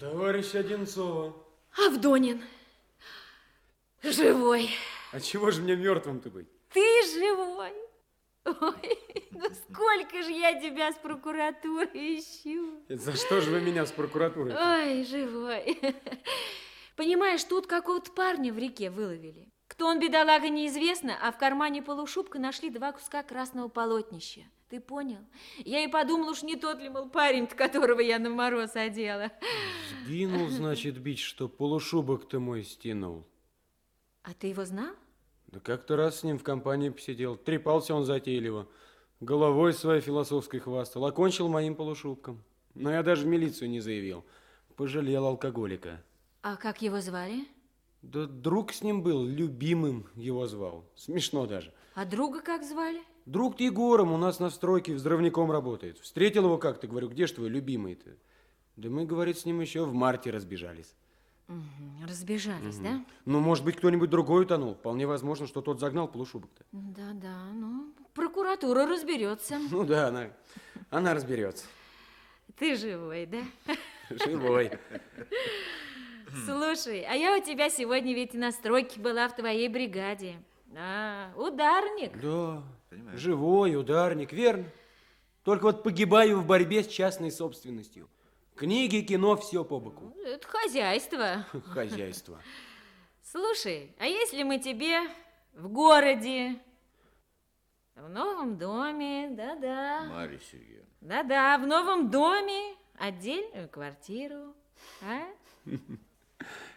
Товарищ Одинцова. Авдонин. Живой. А чего же мне мертвым-то быть? Ты живой. Ой, ну сколько же я тебя с прокуратуры ищу. Это за что же вы меня с прокуратурой? Ой, живой. Понимаешь, тут какого-то парня в реке выловили. Кто он, бедолага, неизвестно, а в кармане полушубка нашли два куска красного полотнища. Ты понял? Я и подумал, уж не тот ли, мол, парень, которого я на мороз одела. Сгинул, значит, бить, что полушубок ты мой стянул. А ты его знал? Да как-то раз с ним в компании посидел. Трепался он затейливо. Головой своей философской хвастал. Окончил моим полушубком. Но я даже в милицию не заявил. Пожалел алкоголика. А как его звали? Да друг с ним был, любимым его звал. Смешно даже. А друга как звали? Друг Егором у нас на стройке взрывником работает. Встретил его как-то, говорю, где ж твой любимый-то? Да мы, говорит, с ним еще в марте разбежались. Угу, разбежались, угу. да? Ну, может быть, кто-нибудь другой утонул. Вполне возможно, что тот загнал полушубок-то. Да-да, ну, прокуратура разберется. Ну да, она, она разберется. Ты живой, да? Живой. Слушай, а я у тебя сегодня ведь на стройке была в твоей бригаде. А, ударник. Да, Понимаю. живой ударник, верно. Только вот погибаю в борьбе с частной собственностью. Книги, кино, все по боку. Ну, это хозяйство. Хозяйство. Слушай, а если мы тебе в городе, в новом доме, да-да. Марья Сергеевна. Да-да, в новом доме отдельную квартиру, а?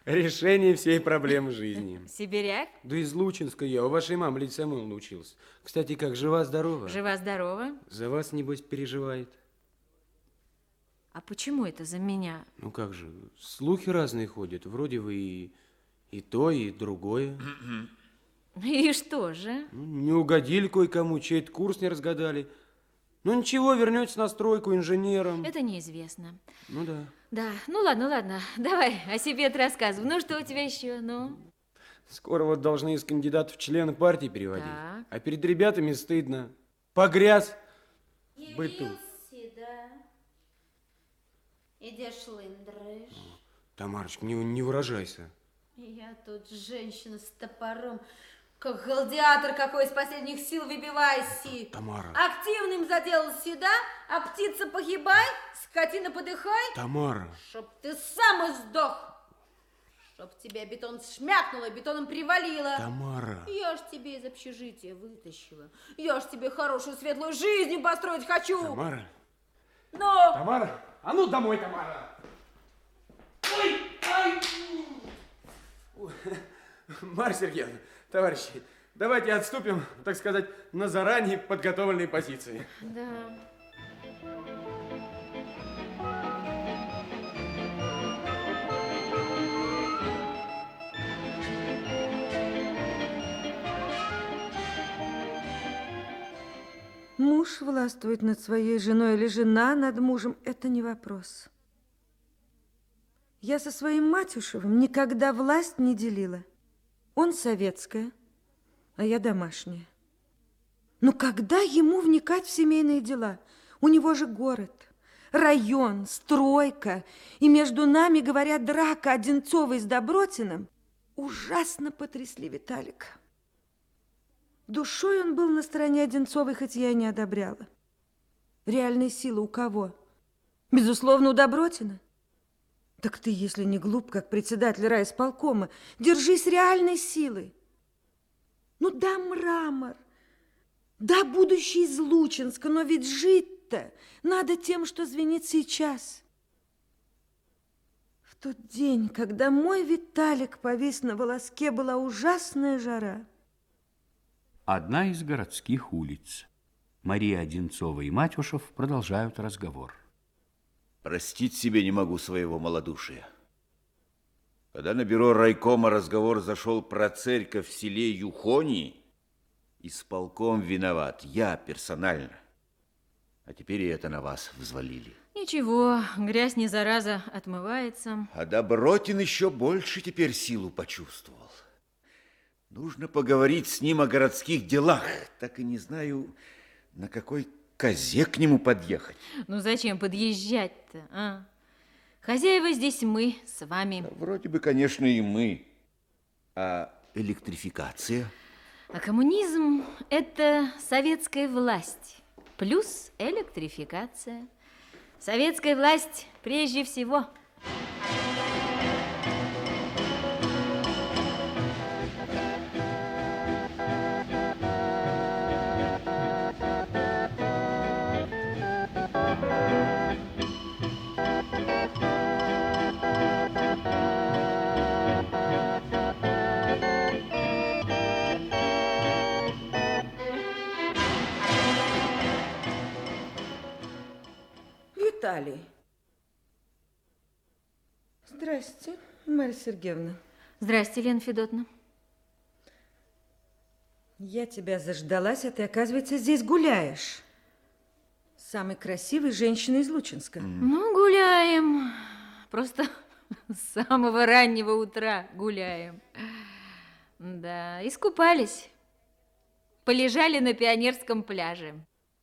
Решение всей проблемы жизни. Сибиряк? Да из Лучинска я. У вашей мамы Лидия Самойловна учился. Кстати, как, жива-здорова? Жива-здорова. За вас, небось, переживает. А почему это за меня? Ну как же, слухи разные ходят. Вроде вы и, и то, и другое. И что же? Ну, не угодили кое-кому, чей-то курс не разгадали. Ну ничего, вернетесь на стройку инженером. Это неизвестно. Ну да. Да, ну ладно, ладно. Давай о себе ты рассказывай. Ну что у тебя еще, ну? Скоро вот должны из кандидатов в члены партии переводить. Так. А перед ребятами стыдно. Погряз в быту. Идешь лындрыш. Тамарочка, не, не выражайся. Я тут женщина с топором, как гладиатор какой из последних сил выбивайся. Тамара. Активным заделался, да? А птица погибай, скотина подыхай. Тамара. Чтоб ты сам и сдох. Чтоб тебя бетон шмякнуло, бетоном привалило. Тамара. Я ж тебе из общежития вытащила. Я ж тебе хорошую светлую жизнь построить хочу. Тамара. Но... Тамара. А ну домой, Тамара! Ой! Ай! Марья Сергеевна, товарищи, давайте отступим, так сказать, на заранее подготовленные позиции. Да. Муж властвует над своей женой или жена над мужем – это не вопрос. Я со своим Матюшевым никогда власть не делила. Он советская, а я домашняя. Но когда ему вникать в семейные дела? У него же город, район, стройка, и между нами, говорят, драка Одинцовой с Добротиным ужасно потрясли Виталика. Душой он был на стороне Одинцовой, хоть я и не одобряла. Реальная сила у кого? Безусловно, у Добротина. Так ты, если не глуп, как председатель райисполкома, держись реальной силы. Ну да, мрамор, да, будущий из Лучинска, но ведь жить-то надо тем, что звенит сейчас. В тот день, когда мой Виталик повис на волоске, была ужасная жара. Одна из городских улиц. Мария Одинцова и Матюшев продолжают разговор. Простить себе не могу своего малодушия. Когда на бюро райкома разговор зашел про церковь в селе Юхони, исполком виноват, я персонально. А теперь и это на вас взвалили. Ничего, грязь не зараза, отмывается. А Добротин еще больше теперь силу почувствовал. Нужно поговорить с ним о городских делах. Так и не знаю, на какой козе к нему подъехать. Ну зачем подъезжать-то, а? Хозяева здесь мы с вами. Вроде бы, конечно, и мы. А электрификация? А коммунизм – это советская власть плюс электрификация. Советская власть прежде всего. Виталий. Здрасте, Марья Сергеевна. Здрасте, Лена Федотовна. Я тебя заждалась, а ты, оказывается, здесь гуляешь. Самой красивой женщиной из Лучинска. Ну, гуляем. Просто с самого раннего утра гуляем. Да, искупались. Полежали на пионерском пляже.